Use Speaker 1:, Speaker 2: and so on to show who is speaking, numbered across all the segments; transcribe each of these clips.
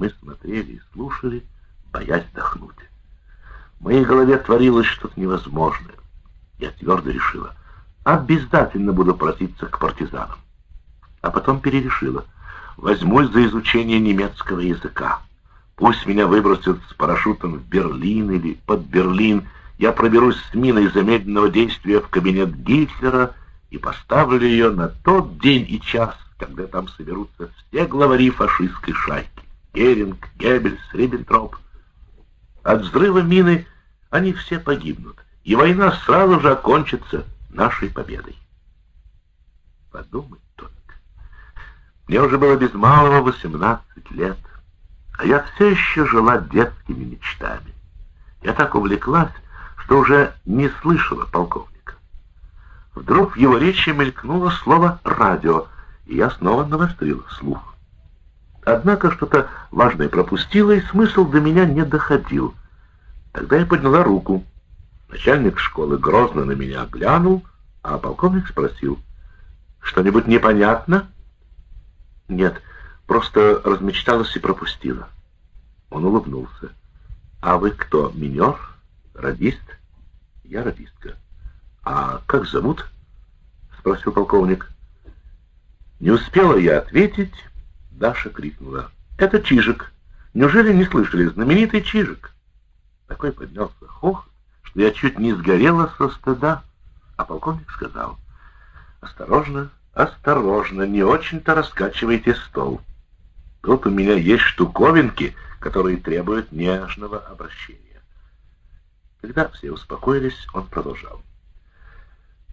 Speaker 1: Мы смотрели и слушали, боясь вдохнуть. В моей голове творилось что-то невозможное. Я твердо решила, обязательно буду проситься к партизанам. А потом перерешила, возьмусь за изучение немецкого языка. Пусть меня выбросят с парашютом в Берлин или под Берлин, я проберусь с миной замедленного действия в кабинет Гитлера и поставлю ее на тот день и час, когда там соберутся все главари фашистской шайки. Геринг, Геббельс, Риббентроп. От взрыва мины они все погибнут, и война сразу же окончится нашей победой. Подумать только. Мне уже было без малого 18 лет, а я все еще жила детскими мечтами. Я так увлеклась, что уже не слышала полковника. Вдруг в его речи мелькнуло слово «радио», и я снова навострила слух. Однако что-то важное пропустила, и смысл до меня не доходил. Тогда я подняла руку. Начальник школы грозно на меня глянул, а полковник спросил, «Что-нибудь непонятно?» «Нет, просто размечталась и пропустила». Он улыбнулся. «А вы кто, минер? Радист?» «Я радистка». «А как зовут?» — спросил полковник. Не успела я ответить, Даша крикнула. «Это Чижик! Неужели не слышали? Знаменитый Чижик!» Такой поднялся хох, что я чуть не сгорела со стыда. А полковник сказал, «Осторожно, осторожно, не очень-то раскачивайте стол. Тут у меня есть штуковинки, которые требуют нежного обращения». Когда все успокоились, он продолжал.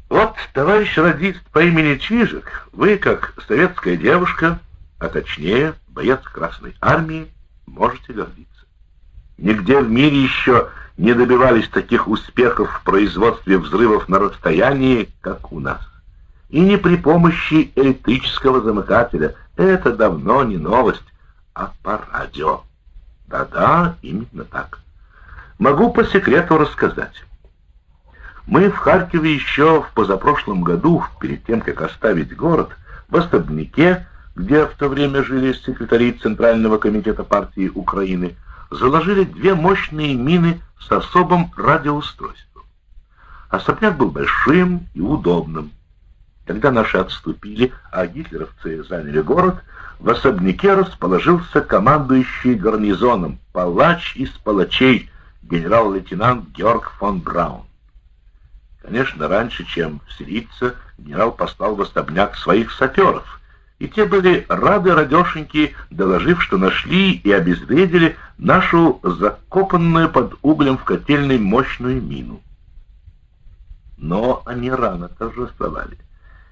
Speaker 1: «Вот, товарищ радист по имени Чижик, вы, как советская девушка, а точнее, боец Красной Армии, можете гордиться. Нигде в мире еще не добивались таких успехов в производстве взрывов на расстоянии, как у нас. И не при помощи электрического замыкателя. Это давно не новость, а по радио. Да-да, именно так. Могу по секрету рассказать. Мы в Харькове еще в позапрошлом году, перед тем, как оставить город, в особняке где в то время жили секретари Центрального комитета партии Украины, заложили две мощные мины с особым радиоустройством. Особняк был большим и удобным. Когда наши отступили, а гитлеровцы заняли город, в особняке расположился командующий гарнизоном, палач из палачей, генерал-лейтенант Георг фон Браун. Конечно, раньше, чем вселиться, генерал послал в особняк своих саперов, и те были рады радешеньки, доложив, что нашли и обезвредили нашу закопанную под углем в котельной мощную мину. Но они рано торжествовали.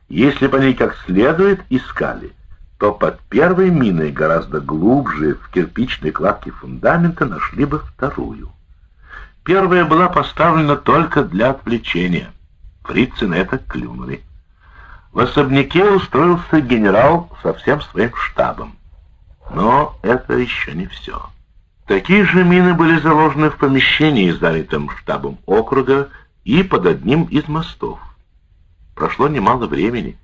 Speaker 1: Если бы они как следует искали, то под первой миной гораздо глубже в кирпичной кладке фундамента нашли бы вторую. Первая была поставлена только для отвлечения. Фрицы на это клюнули. В особняке устроился генерал со всем своим штабом. Но это еще не все. Такие же мины были заложены в помещении, занятом штабом округа, и под одним из мостов. Прошло немало времени,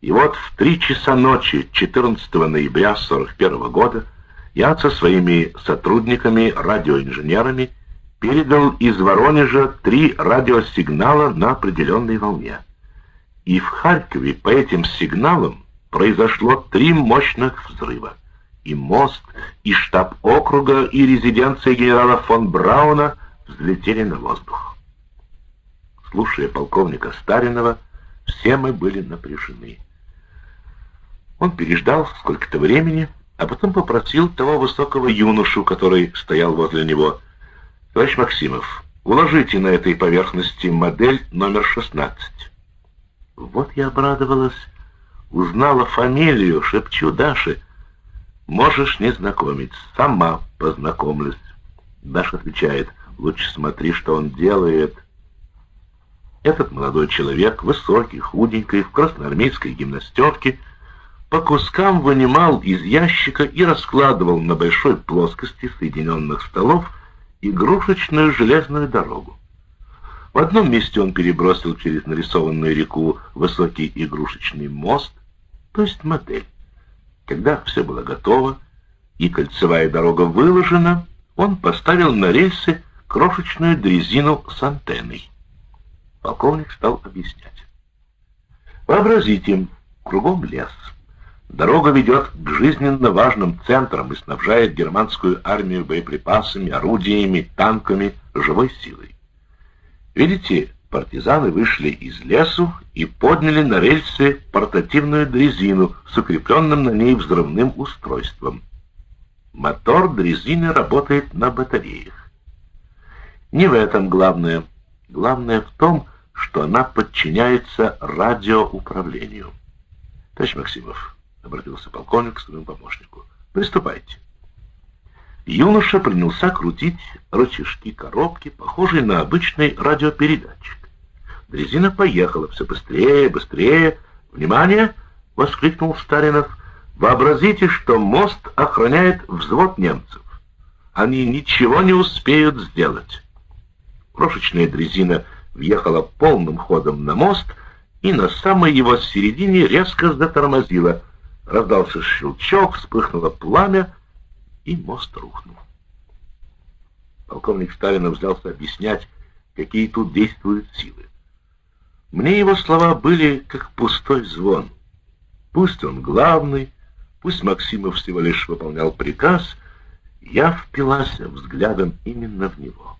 Speaker 1: и вот в три часа ночи 14 ноября 41 года я со своими сотрудниками, радиоинженерами, передал из Воронежа три радиосигнала на определенной волне. И в Харькове по этим сигналам произошло три мощных взрыва. И мост, и штаб округа, и резиденция генерала фон Брауна взлетели на воздух. Слушая полковника Старинова, все мы были напряжены. Он переждал сколько-то времени, а потом попросил того высокого юношу, который стоял возле него. «Товарищ Максимов, уложите на этой поверхности модель номер 16». Вот я обрадовалась, узнала фамилию, шепчу Даше. Можешь не знакомить, сама познакомлюсь. Даша отвечает, лучше смотри, что он делает. Этот молодой человек, высокий, худенький, в красноармейской гимнастерке, по кускам вынимал из ящика и раскладывал на большой плоскости соединенных столов игрушечную железную дорогу. В одном месте он перебросил через нарисованную реку высокий игрушечный мост, то есть модель. Когда все было готово, и кольцевая дорога выложена, он поставил на рельсы крошечную дрезину с антенной. Полковник стал объяснять. Вообразите, кругом лес. Дорога ведет к жизненно важным центрам и снабжает германскую армию боеприпасами, орудиями, танками, живой силой. Видите, партизаны вышли из лесу и подняли на рельсы портативную дрезину с укрепленным на ней взрывным устройством. Мотор дрезины работает на батареях. Не в этом главное. Главное в том, что она подчиняется радиоуправлению. Товарищ Максимов, обратился полковник к своему помощнику, приступайте. Юноша принялся крутить рычажки коробки, похожие на обычный радиопередатчик. Дрезина поехала все быстрее, быстрее. «Внимание!» — воскликнул Старинов. «Вообразите, что мост охраняет взвод немцев. Они ничего не успеют сделать». Крошечная дрезина въехала полным ходом на мост и на самой его середине резко затормозила. Раздался щелчок, вспыхнуло пламя, и мост рухнул. Полковник Сталинов взялся объяснять, какие тут действуют силы. Мне его слова были как пустой звон. Пусть он главный, пусть Максимов всего лишь выполнял приказ, я впилась взглядом именно в него.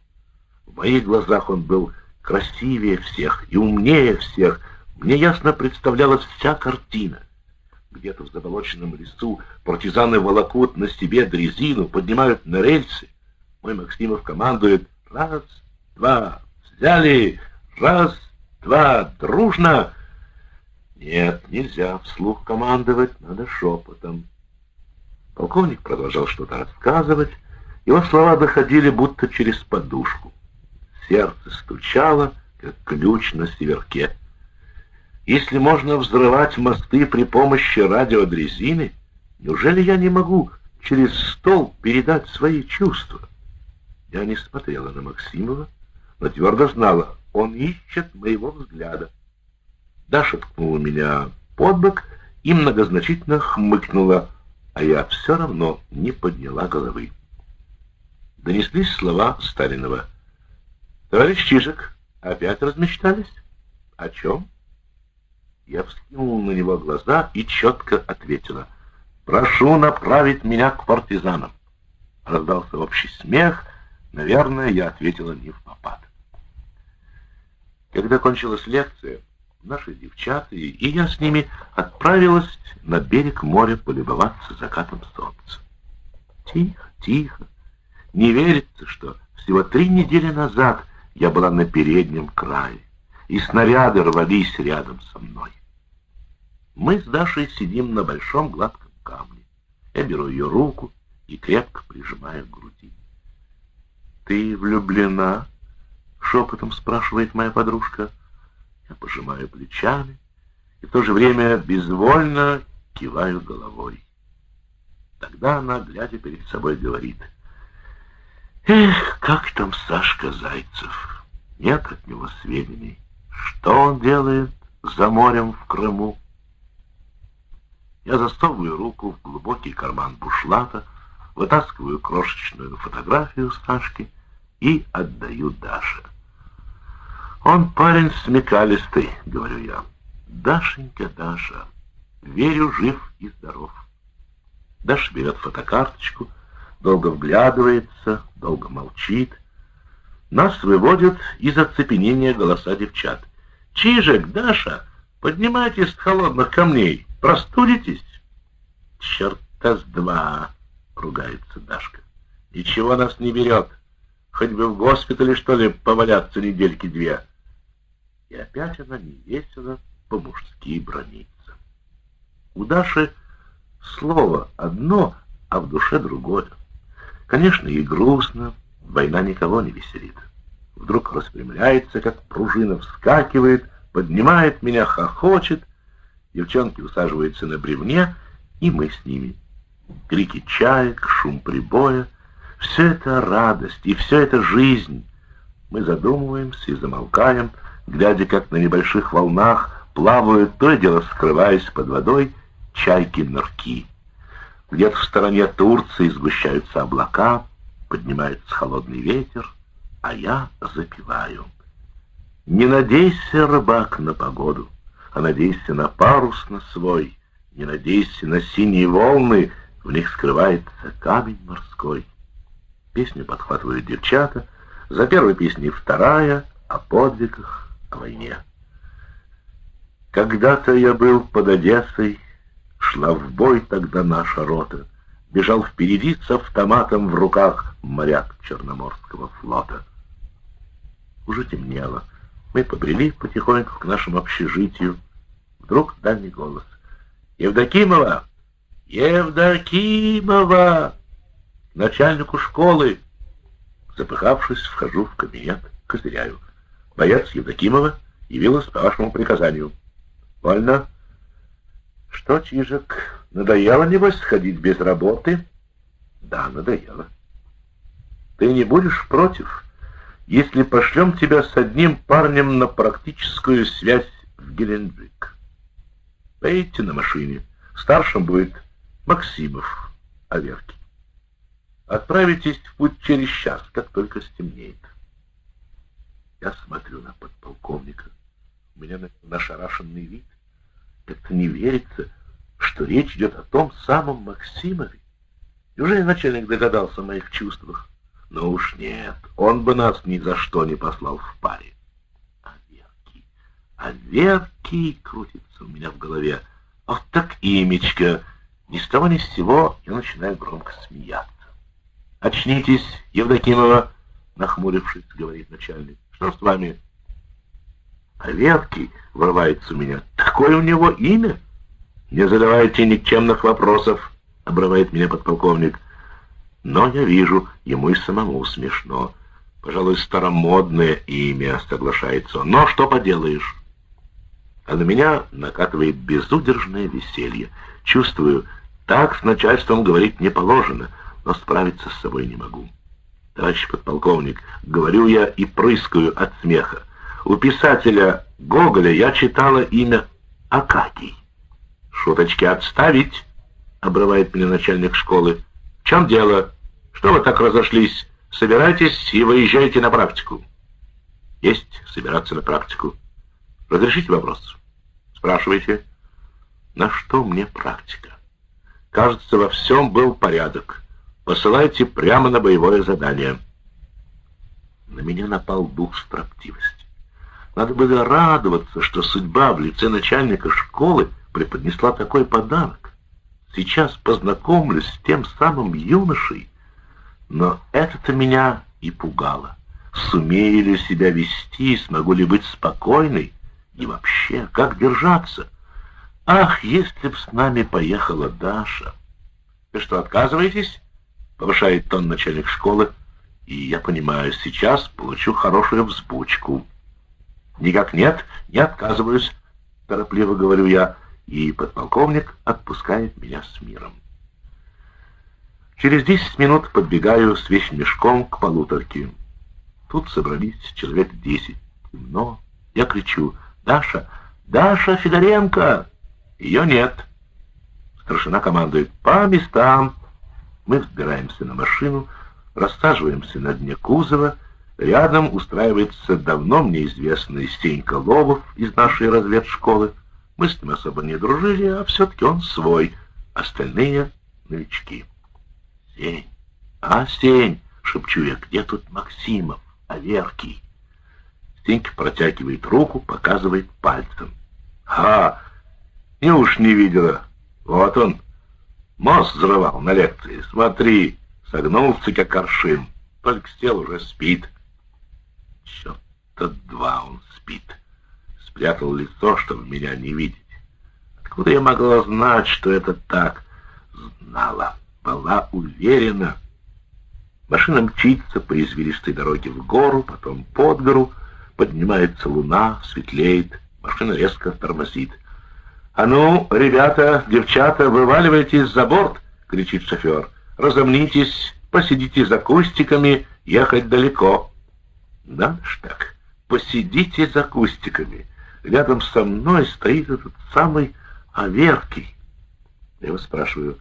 Speaker 1: В моих глазах он был красивее всех и умнее всех. Мне ясно представлялась вся картина. Где-то в заболоченном лесу партизаны волокут на себе дрезину, поднимают на рельсы. Мой Максимов командует «Раз, два, взяли! Раз, два, дружно!» Нет, нельзя вслух командовать, надо шепотом. Полковник продолжал что-то рассказывать. Его слова доходили будто через подушку. Сердце стучало, как ключ на северке. Если можно взрывать мосты при помощи радиодрезины, неужели я не могу через стол передать свои чувства? Я не смотрела на Максимова, но твердо знала, он ищет моего взгляда. Даша ткнула меня под бок и многозначительно хмыкнула, а я все равно не подняла головы. Донеслись слова Сталинова — Товарищ Чижик, опять размечтались? О чем? Я вскинул на него глаза и четко ответила. Прошу направить меня к партизанам. Раздался общий смех. Наверное, я ответила не в попад. Когда кончилась лекция, наши девчата и я с ними отправилась на берег моря полюбоваться закатом солнца. Тихо, тихо. Не верится, что всего три недели назад я была на переднем крае, и снаряды рвались рядом со мной. Мы с Дашей сидим на большом гладком камне. Я беру ее руку и крепко прижимаю к груди. «Ты влюблена?» — шепотом спрашивает моя подружка. Я пожимаю плечами и в то же время безвольно киваю головой. Тогда она, глядя перед собой, говорит — Эх, как там Сашка Зайцев? Нет от него сведений. Что он делает за морем в Крыму? Я засовываю руку в глубокий карман бушлата, вытаскиваю крошечную фотографию Сашки и отдаю Даше. «Он парень смекалистый», — говорю я. «Дашенька, Даша, верю, жив и здоров». Даша берет фотокарточку — долго вглядывается, долго молчит. Нас выводят из оцепенения голоса девчат. «Чижик, Даша, поднимайтесь с холодных камней, простудитесь!» «Черта с два!» — ругается Дашка. «Ничего нас не берет. Хоть бы в госпитале, что ли, поваляться недельки две». И опять она невесело по-мужски бронится. У Даши слово одно, а в душе другое. Конечно, и грустно, война никого не веселит. Вдруг распрямляется, как пружина, вскакивает, поднимает меня, хохочет. Девчонки усаживаются на бревне, и мы с ними. Крики чаек, шум прибоя — все это радость, и все это жизнь. Мы задумываемся и замолкаем, глядя, как на небольших волнах плавают, то и дело скрываясь под водой, чайки-нырки. Где-то в стороне Турции сгущаются облака, поднимается холодный ветер, а я запиваю. Не надейся, рыбак, на погоду, а надейся на парус на свой, не надейся на синие волны, в них скрывается камень морской. Песню подхватывают девчата, за первой песней вторая о подвигах, о войне. Когда-то я был под Одессой, шла в бой тогда наша рота. Бежал впереди с автоматом в руках моряк Черноморского флота. Уже темнело. Мы побрели потихоньку к нашему общежитию. Вдруг дальний голос. «Евдокимова! Евдокимова!» Начальнику школы. Запыхавшись, вхожу в кабинет, козыряю. Боец Евдокимова явилась по вашему приказанию. Вольно. Что, Чижик, надоело, небось, ходить без работы? Да, надоело. Ты не будешь против, если пошлем тебя с одним парнем на практическую связь в Геленджик? Поедете на машине. Старшим будет Максимов, Аверки. Отправитесь в путь через час, как только стемнеет. Я смотрю на подполковника. У меня нашарашенный вид. Как-то не верится, что речь идет о том самом Максимове. Неужели начальник догадался о моих чувствах? Ну уж нет, он бы нас ни за что не послал в паре. А Верки, а Верки крутится у меня в голове. Вот так имечко. Ни с того ни с сего я начинаю громко смеяться. «Очнитесь, Евдокимова!» — нахмурившись, говорит начальник. «Что с вами?» А Верки вырывается у меня. Такое у него имя? Не задавайте никчемных вопросов, обрывает меня подполковник. Но я вижу, ему и самому смешно. Пожалуй, старомодное имя, соглашается. Но что поделаешь? А на меня накатывает безудержное веселье. Чувствую, так с начальством говорить не положено, но справиться с собой не могу. Товарищ подполковник, говорю я и прыскаю от смеха. У писателя Гоголя я читала имя Акакий. «Шуточки отставить!» — обрывает меня начальник школы. «В чем дело? Что вы так разошлись? Собирайтесь и выезжайте на практику». «Есть собираться на практику. Разрешите вопрос?» «Спрашивайте». «На что мне практика?» «Кажется, во всем был порядок. Посылайте прямо на боевое задание». На меня напал дух строптивости. Надо было радоваться, что судьба в лице начальника школы преподнесла такой подарок. Сейчас познакомлюсь с тем самым юношей, но это-то меня и пугало. Сумею ли себя вести, смогу ли быть спокойной, и вообще, как держаться? Ах, если б с нами поехала Даша! Вы что, отказываетесь? Повышает тон начальник школы, и я понимаю, сейчас получу хорошую взбучку. «Никак нет, не отказываюсь», — торопливо говорю я, и подполковник отпускает меня с миром. Через десять минут подбегаю с вещмешком к полуторке. Тут собрались человек десять. Темно. Я кричу «Даша! Даша Федоренко!» Ее нет. Старшина командует «По местам!» Мы взбираемся на машину, рассаживаемся на дне кузова — Рядом устраивается давно мне известный Стенька Лобов из нашей разведшколы. Мы с ним особо не дружили, а все-таки он свой. Остальные — новички. «Сень! А, Сень!» — шепчу я. «Где тут Максимов? Аверкий?» Стенька протягивает руку, показывает пальцем. «Ха! Не уж не видела. Вот он. Мост взрывал на лекции. Смотри, согнулся, как аршин. Только сел уже спит». Черта два он спит. Спрятал лицо, чтобы меня не видеть. Откуда я могла знать, что это так? Знала, была уверена. Машина мчится по извилистой дороге в гору, потом под гору. Поднимается луна, светлеет. Машина резко тормозит. «А ну, ребята, девчата, вываливайтесь за борт!» — кричит шофер. «Разомнитесь, посидите за кустиками, ехать далеко». Надо ж так, посидите за кустиками. Рядом со мной стоит этот самый Аверкий. Я его спрашиваю,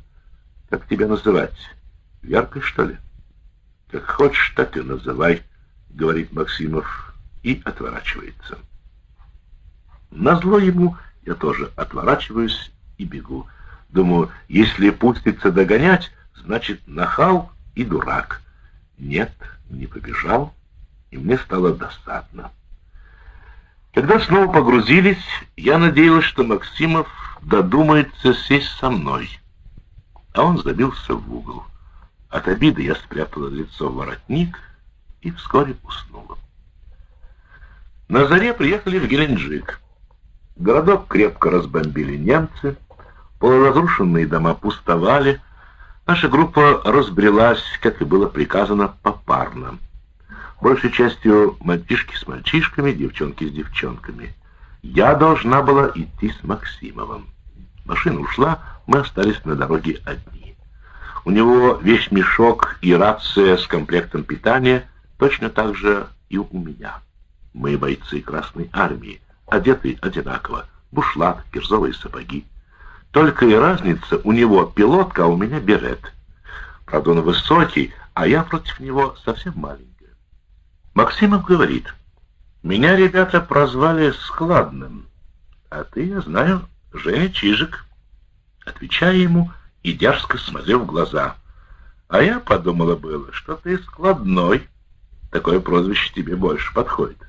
Speaker 1: Как тебя называть? Веркой, что ли? Как хочешь, так и называй, говорит Максимов и отворачивается. Назло ему я тоже отворачиваюсь и бегу. Думаю, если пустится догонять, значит нахал и дурак. Нет, не побежал, и мне стало досадно. Когда снова погрузились, я надеялась, что Максимов додумается сесть со мной. А он забился в угол. От обиды я спрятала лицо в воротник и вскоре уснула. На заре приехали в Геленджик. Городок крепко разбомбили немцы, полуразрушенные дома пустовали, наша группа разбрелась, как и было приказано, попарно. Большей частью мальчишки с мальчишками, девчонки с девчонками. Я должна была идти с Максимовым. Машина ушла, мы остались на дороге одни. У него весь мешок и рация с комплектом питания, точно так же и у меня. Мы бойцы Красной Армии, одеты одинаково, бушлат, кирзовые сапоги. Только и разница, у него пилотка, а у меня берет. Правда, он высокий, а я против него совсем маленькая. Максимов говорит, меня ребята прозвали складным, а ты, я знаю, Женя Чижик. Отвечая ему и дерзко смотрел в глаза. А я подумала было, что ты складной. Такое прозвище тебе больше подходит.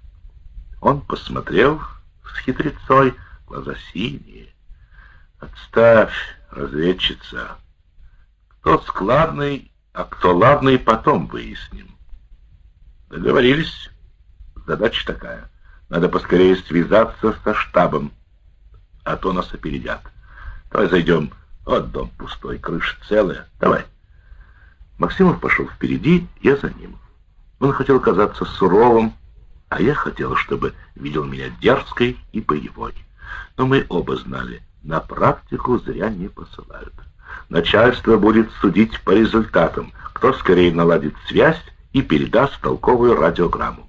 Speaker 1: Он посмотрел с хитрецой, глаза синие. Отставь, разведчица. Кто складный, а кто ладный, потом выясним. Договорились. Задача такая. Надо поскорее связаться со штабом, а то нас опередят. Давай зайдем. Вот дом пустой, крыша целая. Давай. Максимов пошел впереди, я за ним. Он хотел казаться суровым, а я хотел, чтобы видел меня дерзкой и боевой. Но мы оба знали, на практику зря не посылают. Начальство будет судить по результатам, кто скорее наладит связь и передаст толковую радиограмму.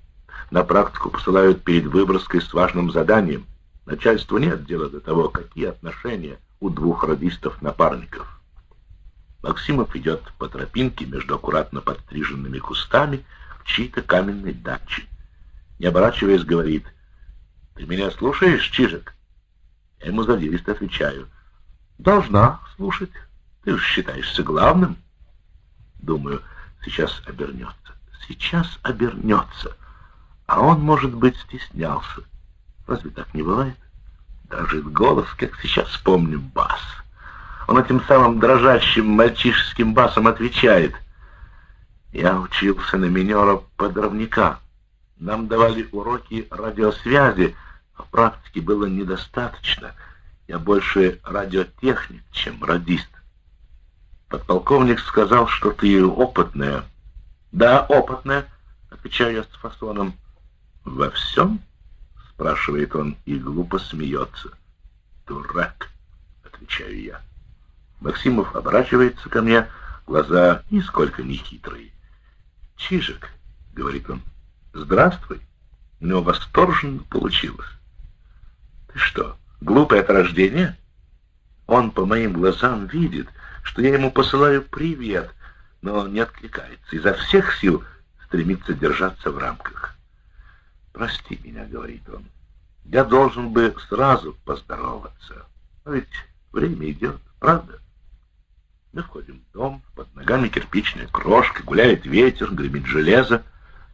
Speaker 1: На практику посылают перед выброской с важным заданием. Начальству нет дела до того, какие отношения у двух радистов-напарников. Максимов идет по тропинке между аккуратно подстриженными кустами к чьей-то каменной даче не оборачиваясь, говорит, «Ты меня слушаешь, Чижик?» Я ему задиристо отвечаю, «Должна слушать. Ты же считаешься главным». Думаю, сейчас обернется. Сейчас обернется. А он, может быть, стеснялся. Разве так не бывает? Дрожит голос, как сейчас помню, бас. Он этим самым дрожащим мальчишеским басом отвечает. Я учился на минера-подрывника. Нам давали уроки радиосвязи, а практики было недостаточно. Я больше радиотехник, чем радист. Подполковник сказал, что ты опытная. Да, опытная, отвечаю я с фасоном. Во всем? Спрашивает он и глупо смеется. Дурак, отвечаю я. Максимов оборачивается ко мне, глаза нисколько не хитрые. Чижик, говорит он, «Здравствуй». У него восторженно получилось. «Ты что, глупый от рождения?» Он по моим глазам видит, что я ему посылаю привет, но не откликается. Изо всех сил стремится держаться в рамках. «Прости меня», — говорит он. «Я должен бы сразу поздороваться. Но ведь время идет, правда?» Мы входим в дом, под ногами кирпичная крошка, гуляет ветер, гремит железо.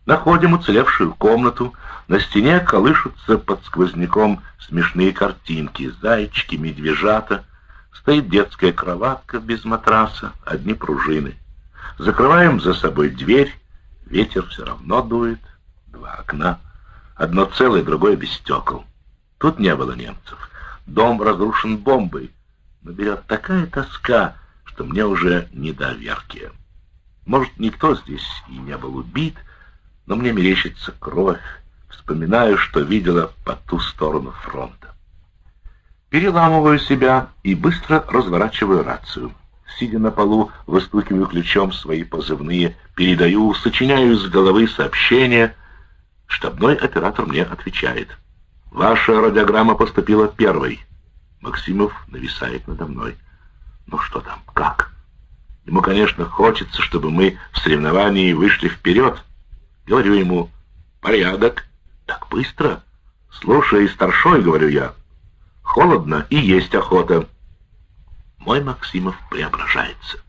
Speaker 1: Находим уцелевшую комнату. На стене колышутся под сквозняком смешные картинки. Зайчики, медвежата. Стоит детская кроватка без матраса, одни пружины. Закрываем за собой дверь. Ветер все равно дует. Два окна. Одно целое, другое без стекол. Тут не было немцев. Дом разрушен бомбой. Но берет такая тоска, что мне уже не. Может, никто здесь и не был убит, но мне мерещится кровь, вспоминаю, что видела по ту сторону фронта. Переламываю себя и быстро разворачиваю рацию. Сидя на полу, выстукиваю ключом свои позывные, передаю, сочиняю из головы сообщения. Штабной оператор мне отвечает. «Ваша радиограмма поступила первой». Максимов нависает надо мной. «Ну что там, как?» Ему, конечно, хочется, чтобы мы в соревновании вышли вперед. Говорю ему, порядок. Так быстро? Слушай, старшой, говорю я. Холодно и есть охота. Мой Максимов преображается.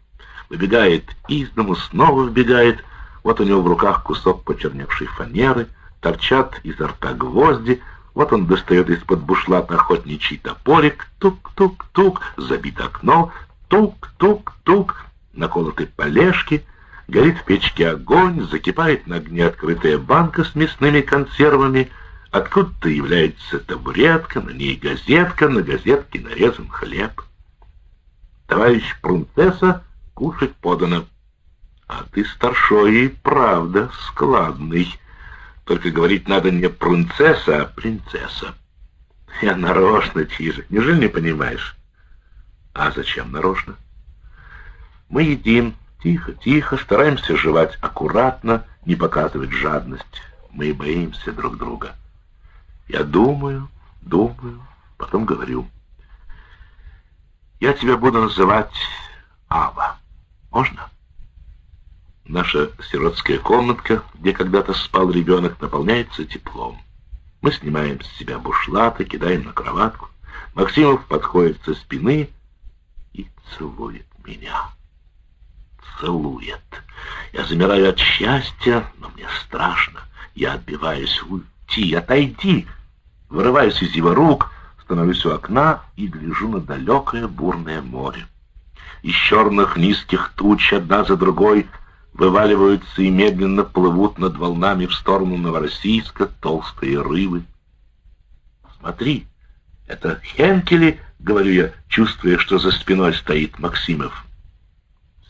Speaker 1: Выбегает из дому, снова вбегает. Вот у него в руках кусок почерневшей фанеры, торчат изо рта гвозди, вот он достает из-под бушлата охотничий топорик, тук-тук-тук, забит окно, тук-тук-тук, наколоты полежки, горит в печке огонь, закипает на огне открытая банка с мясными консервами, откуда-то является табуретка, на ней газетка, на газетке нарезан хлеб. Товарищ принцесса, кушать подано. А ты, старшой, и правда складный. Только говорить надо не принцесса, а принцесса. Я нарочно, Чижик, неужели не понимаешь? А зачем нарочно? Мы едим тихо-тихо, стараемся жевать аккуратно, не показывать жадность. Мы боимся друг друга. Я думаю, думаю, потом говорю. Я тебя буду называть Ава. Можно? Наша сиротская комнатка, где когда-то спал ребенок, наполняется теплом. Мы снимаем с себя бушлаты, кидаем на кроватку. Максимов подходит со спины и целует меня целует. Я замираю от счастья, но мне страшно. Я отбиваюсь. Уйти, отойди. Вырываюсь из его рук, становлюсь у окна и гляжу на далекое бурное море. Из черных низких туч одна за другой вываливаются и медленно плывут над волнами в сторону Новороссийска толстые рыбы. Смотри, это Хенкели, говорю я, чувствуя, что за спиной стоит Максимов.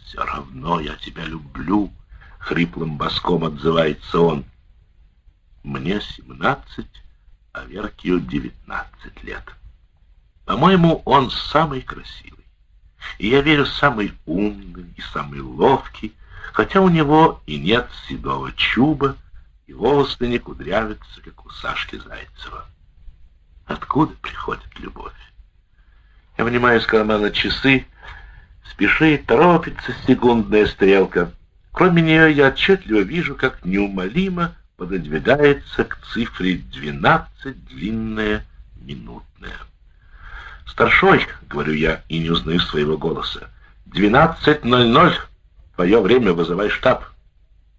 Speaker 1: «Все равно я тебя люблю», — хриплым боском отзывается он. «Мне семнадцать, а Веркию девятнадцать лет. По-моему, он самый красивый. И я верю, самый умный и самый ловкий, хотя у него и нет седого чуба, и волосы не кудрявятся, как у Сашки Зайцева. Откуда приходит любовь? Я вынимаю из кармана часы, Спешит, торопится секундная стрелка. Кроме нее я отчетливо вижу, как неумолимо пододвигается к цифре 12 длинная минутная. «Старшой», — говорю я и не узнаю своего голоса, «двенадцать ноль ноль, твое время вызывай штаб».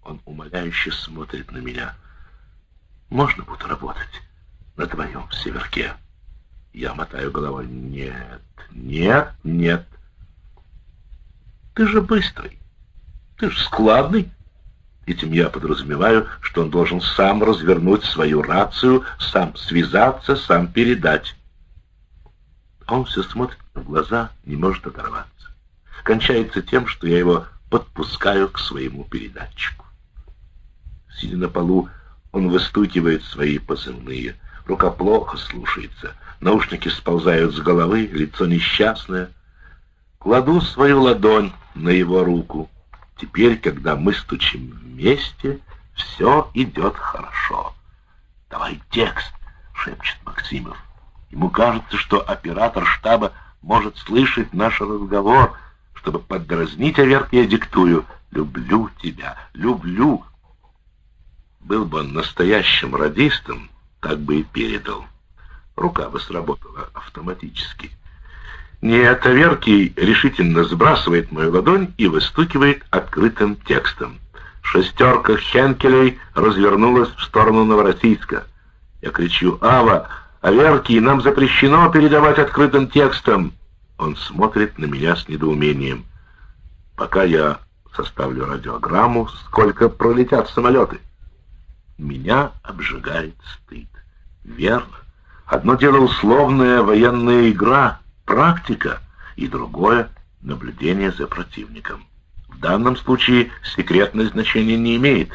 Speaker 1: Он умоляюще смотрит на меня. «Можно буду работать на твоем северке?» Я мотаю головой. «Нет, нет, нет». Ты же быстрый. Ты же складный. Этим я подразумеваю, что он должен сам развернуть свою рацию, сам связаться, сам передать. А он все смотрит в глаза, не может оторваться. Кончается тем, что я его подпускаю к своему передатчику. Сидя на полу, он выстукивает свои позывные. Рука плохо слушается, наушники сползают с головы, лицо несчастное. Кладу свою ладонь на его руку. Теперь, когда мы стучим вместе, все идет хорошо. «Давай текст», — шепчет Максимов. Ему кажется, что оператор штаба может слышать наш разговор. Чтобы поддразнить Аверк, я диктую «Люблю тебя, люблю». Был бы он настоящим радистом, так бы и передал. Рука бы сработала автоматически. Нет, Аверкий решительно сбрасывает мою ладонь и выстукивает открытым текстом. Шестерка Хенкелей развернулась в сторону Новороссийска. Я кричу «Ава! Аверкий, нам запрещено передавать открытым текстом!» Он смотрит на меня с недоумением. Пока я составлю радиограмму, сколько пролетят самолеты. Меня обжигает стыд. Верно. Одно дело условная военная игра — практика и другое — наблюдение за противником. В данном случае секретное значение не имеет.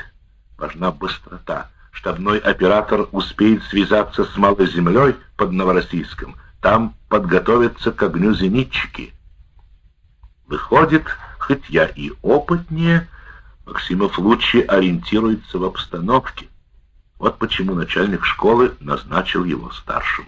Speaker 1: Важна быстрота. Штабной оператор успеет связаться с малой землей под Новороссийском. Там подготовятся к огню зенитчики. Выходит, хоть я и опытнее, Максимов лучше ориентируется в обстановке. Вот почему начальник школы назначил его старшим.